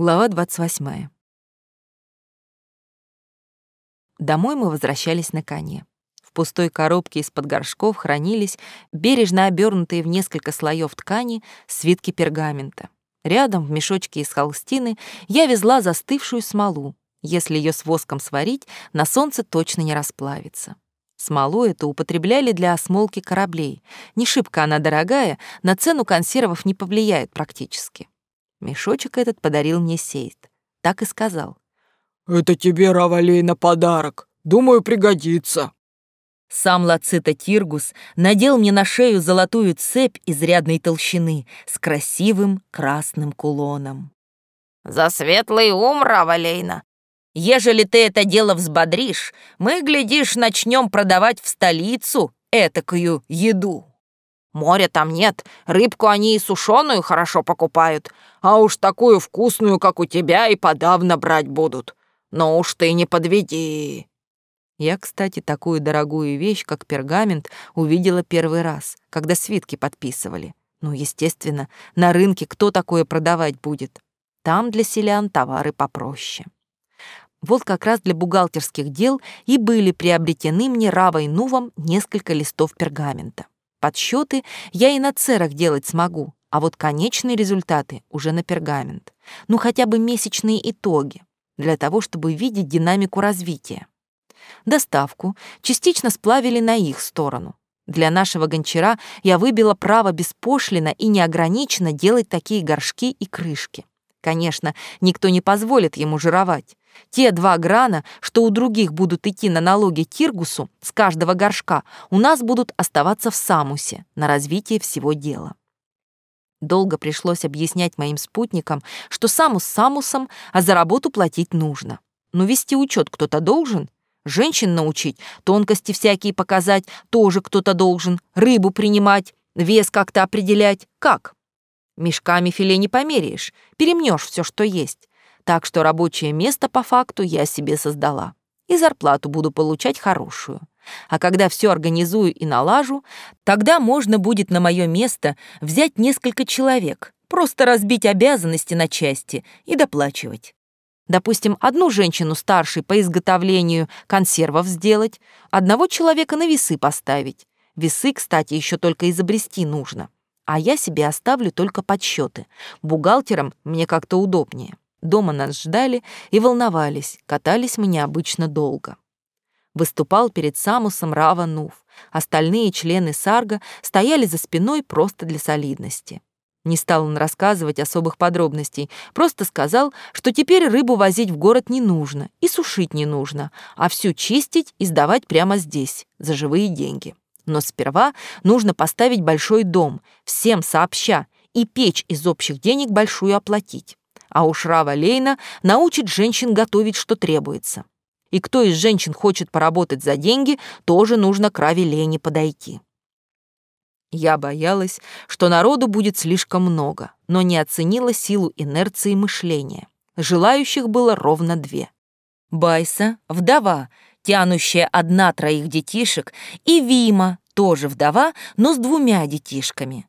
Глава 28. Домой мы возвращались на коне. В пустой коробке из-под горшков хранились бережно обернутые в несколько слоев ткани свитки пергамента. Рядом, в мешочке из холстины, я везла застывшую смолу. Если ее с воском сварить, на солнце точно не расплавится. Смолу эту употребляли для осмолки кораблей. Не шибко она дорогая, на цену консервов не повлияет практически. Мешочек этот подарил мне Сейт. Так и сказал. «Это тебе, Равалей, на подарок. Думаю, пригодится». Сам Лацита Тиргус надел мне на шею золотую цепь изрядной толщины с красивым красным кулоном. «За светлый ум, Равалейна! Ежели ты это дело взбодришь, мы, глядишь, начнем продавать в столицу этакую еду». Моря там нет, рыбку они и сушеную хорошо покупают, а уж такую вкусную, как у тебя, и подавно брать будут. Но уж ты не подведи». Я, кстати, такую дорогую вещь, как пергамент, увидела первый раз, когда свитки подписывали. Ну, естественно, на рынке кто такое продавать будет? Там для селян товары попроще. Вот как раз для бухгалтерских дел и были приобретены мне Равой Нувом несколько листов пергамента. Подсчеты я и на церах делать смогу, а вот конечные результаты уже на пергамент. Ну хотя бы месячные итоги, для того, чтобы видеть динамику развития. Доставку частично сплавили на их сторону. Для нашего гончара я выбила право беспошлино и неограниченно делать такие горшки и крышки. Конечно, никто не позволит ему жировать. Те два грана, что у других будут идти на налоги Тиргусу с каждого горшка, у нас будут оставаться в Самусе на развитие всего дела. Долго пришлось объяснять моим спутникам, что Самус Самусом, а за работу платить нужно. Но вести учет кто-то должен, женщин научить, тонкости всякие показать тоже кто-то должен, рыбу принимать, вес как-то определять. Как? Мешками филе не померяешь, перемнешь все, что есть. Так что рабочее место по факту я себе создала. И зарплату буду получать хорошую. А когда все организую и налажу, тогда можно будет на мое место взять несколько человек, просто разбить обязанности на части и доплачивать. Допустим, одну женщину старшей по изготовлению консервов сделать, одного человека на весы поставить. Весы, кстати, еще только изобрести нужно. А я себе оставлю только подсчеты. Бухгалтерам мне как-то удобнее. Дома нас ждали и волновались, катались мы необычно долго. Выступал перед Самусом Рава Нуф. Остальные члены Сарга стояли за спиной просто для солидности. Не стал он рассказывать особых подробностей, просто сказал, что теперь рыбу возить в город не нужно и сушить не нужно, а всю чистить и сдавать прямо здесь, за живые деньги. Но сперва нужно поставить большой дом, всем сообща, и печь из общих денег большую оплатить а уж Рава Лейна научит женщин готовить, что требуется. И кто из женщин хочет поработать за деньги, тоже нужно к Раве Лейне подойти. Я боялась, что народу будет слишком много, но не оценила силу инерции мышления. Желающих было ровно две. Байса, вдова, тянущая одна троих детишек, и Вима, тоже вдова, но с двумя детишками.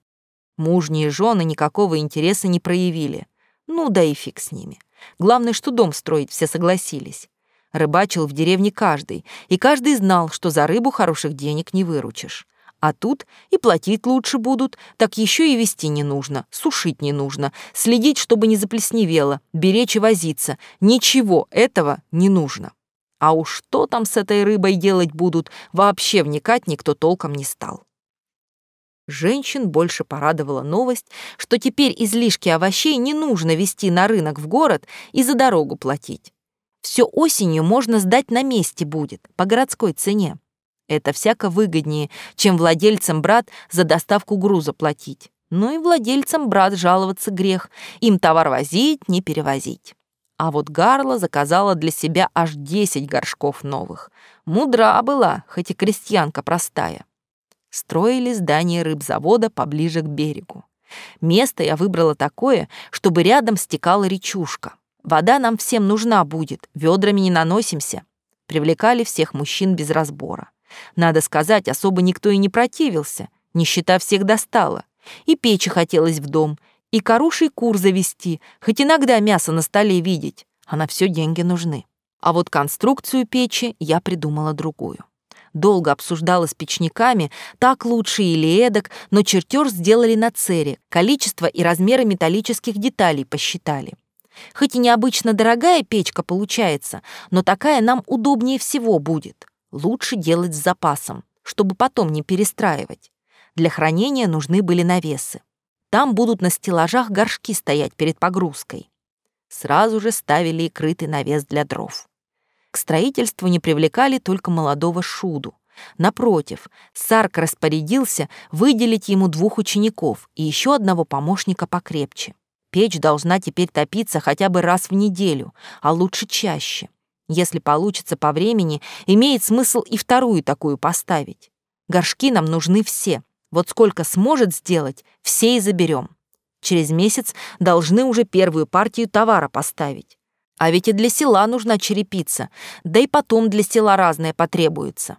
Мужние жены никакого интереса не проявили. Ну да и фиг с ними. Главное, что дом строить все согласились. Рыбачил в деревне каждый, и каждый знал, что за рыбу хороших денег не выручишь. А тут и платить лучше будут, так еще и вести не нужно, сушить не нужно, следить, чтобы не заплесневело, беречь и возиться. Ничего этого не нужно. А уж что там с этой рыбой делать будут, вообще вникать никто толком не стал. Женщин больше порадовала новость, что теперь излишки овощей не нужно везти на рынок в город и за дорогу платить. Все осенью можно сдать на месте будет, по городской цене. Это всяко выгоднее, чем владельцам брат за доставку груза платить. Но и владельцам брат жаловаться грех, им товар возить, не перевозить. А вот Гарла заказала для себя аж 10 горшков новых. Мудра была, хоть и крестьянка простая. Строили здание рыбзавода поближе к берегу. Место я выбрала такое, чтобы рядом стекала речушка. Вода нам всем нужна будет, ведрами не наносимся. Привлекали всех мужчин без разбора. Надо сказать, особо никто и не противился, нищета всех достала. И печи хотелось в дом, И коруший кур завести, хоть иногда мясо на столе видеть, а на все деньги нужны. А вот конструкцию печи я придумала другую. Долго обсуждала с печниками, так лучше или эдак, но чертеж сделали на цере, количество и размеры металлических деталей посчитали. Хоть и необычно дорогая печка получается, но такая нам удобнее всего будет. Лучше делать с запасом, чтобы потом не перестраивать. Для хранения нужны были навесы. Там будут на стеллажах горшки стоять перед погрузкой. Сразу же ставили и крытый навес для дров. К строительству не привлекали только молодого Шуду. Напротив, Сарк распорядился выделить ему двух учеников и еще одного помощника покрепче. Печь должна теперь топиться хотя бы раз в неделю, а лучше чаще. Если получится по времени, имеет смысл и вторую такую поставить. Горшки нам нужны все. Вот сколько сможет сделать, все и заберем. Через месяц должны уже первую партию товара поставить. А ведь и для села нужна черепица, да и потом для села разное потребуется.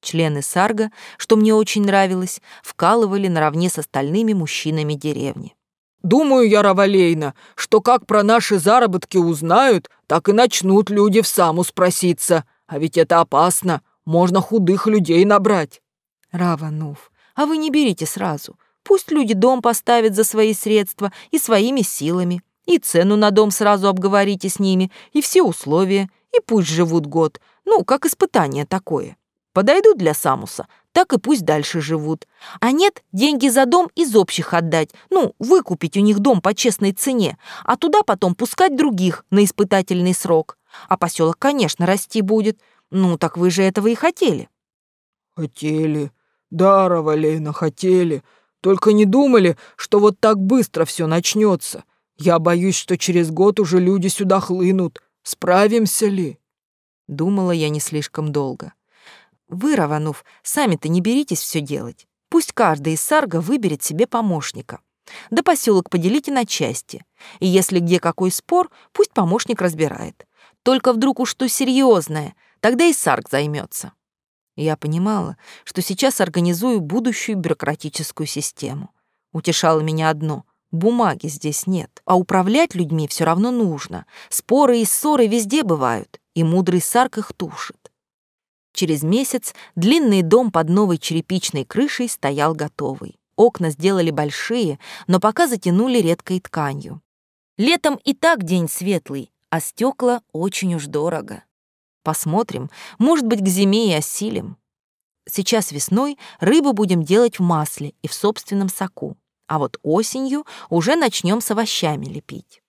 Члены сарга, что мне очень нравилось, вкалывали наравне с остальными мужчинами деревни. «Думаю я, Равалейна, что как про наши заработки узнают, так и начнут люди в саму спроситься. А ведь это опасно, можно худых людей набрать». «Раванув, а вы не берите сразу. Пусть люди дом поставят за свои средства и своими силами. И цену на дом сразу обговорите с ними, и все условия, и пусть живут год. Ну, как испытание такое. Подойдут для Самуса, так и пусть дальше живут. А нет, деньги за дом из общих отдать, ну, выкупить у них дом по честной цене, а туда потом пускать других на испытательный срок. А поселок, конечно, расти будет. Ну, так вы же этого и хотели. Хотели. Да, Равалейна, хотели. Только не думали, что вот так быстро все начнется. Я боюсь, что через год уже люди сюда хлынут. Справимся ли?» Думала я не слишком долго. «Вы, Раванув, сами-то не беритесь все делать. Пусть каждый из сарга выберет себе помощника. Да поселок поделите на части. И если где какой спор, пусть помощник разбирает. Только вдруг уж что серьезное, тогда и сарг займется. Я понимала, что сейчас организую будущую бюрократическую систему. Утешало меня одно Бумаги здесь нет, а управлять людьми все равно нужно. Споры и ссоры везде бывают, и мудрый сарк их тушит. Через месяц длинный дом под новой черепичной крышей стоял готовый. Окна сделали большие, но пока затянули редкой тканью. Летом и так день светлый, а стекла очень уж дорого. Посмотрим, может быть, к зиме и осилим. Сейчас весной рыбу будем делать в масле и в собственном соку а вот осенью уже начнем с овощами лепить.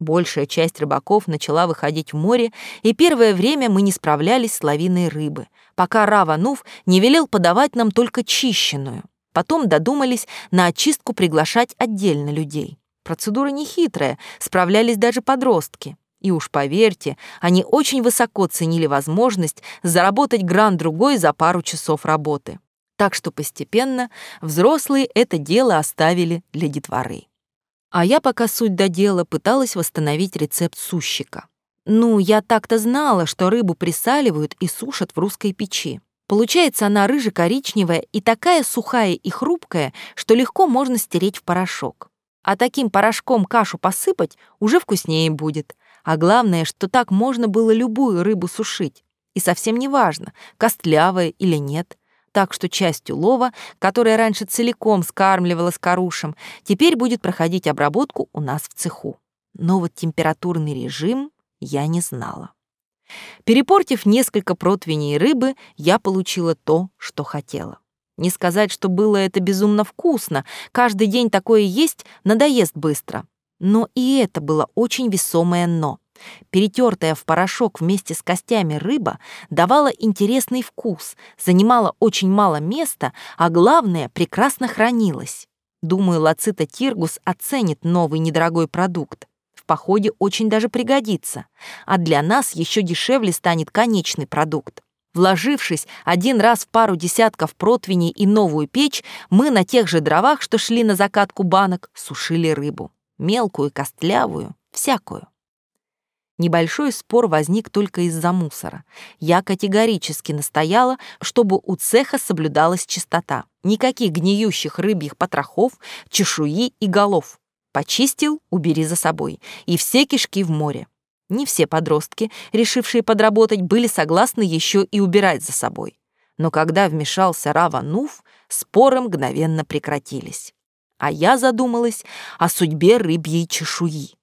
Большая часть рыбаков начала выходить в море, и первое время мы не справлялись с лавиной рыбы, пока Раванув не велел подавать нам только чищенную. Потом додумались на очистку приглашать отдельно людей. Процедура нехитрая, справлялись даже подростки. И уж поверьте, они очень высоко ценили возможность заработать гран-другой за пару часов работы. Так что постепенно взрослые это дело оставили для детворы. А я пока суть до дела пыталась восстановить рецепт сущика. Ну, я так-то знала, что рыбу присаливают и сушат в русской печи. Получается она рыже-коричневая и такая сухая и хрупкая, что легко можно стереть в порошок. А таким порошком кашу посыпать уже вкуснее будет. А главное, что так можно было любую рыбу сушить. И совсем не важно, костлявая или нет так что часть улова, которая раньше целиком скармливала скорушем, теперь будет проходить обработку у нас в цеху. Но вот температурный режим я не знала. Перепортив несколько противней рыбы, я получила то, что хотела. Не сказать, что было это безумно вкусно, каждый день такое есть надоест быстро. Но и это было очень весомое «но». Перетертая в порошок вместе с костями рыба давала интересный вкус, занимала очень мало места, а главное, прекрасно хранилась. Думаю, Лацита Тиргус оценит новый недорогой продукт. В походе очень даже пригодится. А для нас еще дешевле станет конечный продукт. Вложившись один раз в пару десятков противней и новую печь, мы на тех же дровах, что шли на закатку банок, сушили рыбу. Мелкую, костлявую, всякую. Небольшой спор возник только из-за мусора. Я категорически настояла, чтобы у цеха соблюдалась чистота. Никаких гниющих рыбьих потрохов, чешуи и голов. Почистил — убери за собой. И все кишки в море. Не все подростки, решившие подработать, были согласны еще и убирать за собой. Но когда вмешался Рава Нуф, споры мгновенно прекратились. А я задумалась о судьбе рыбьей чешуи.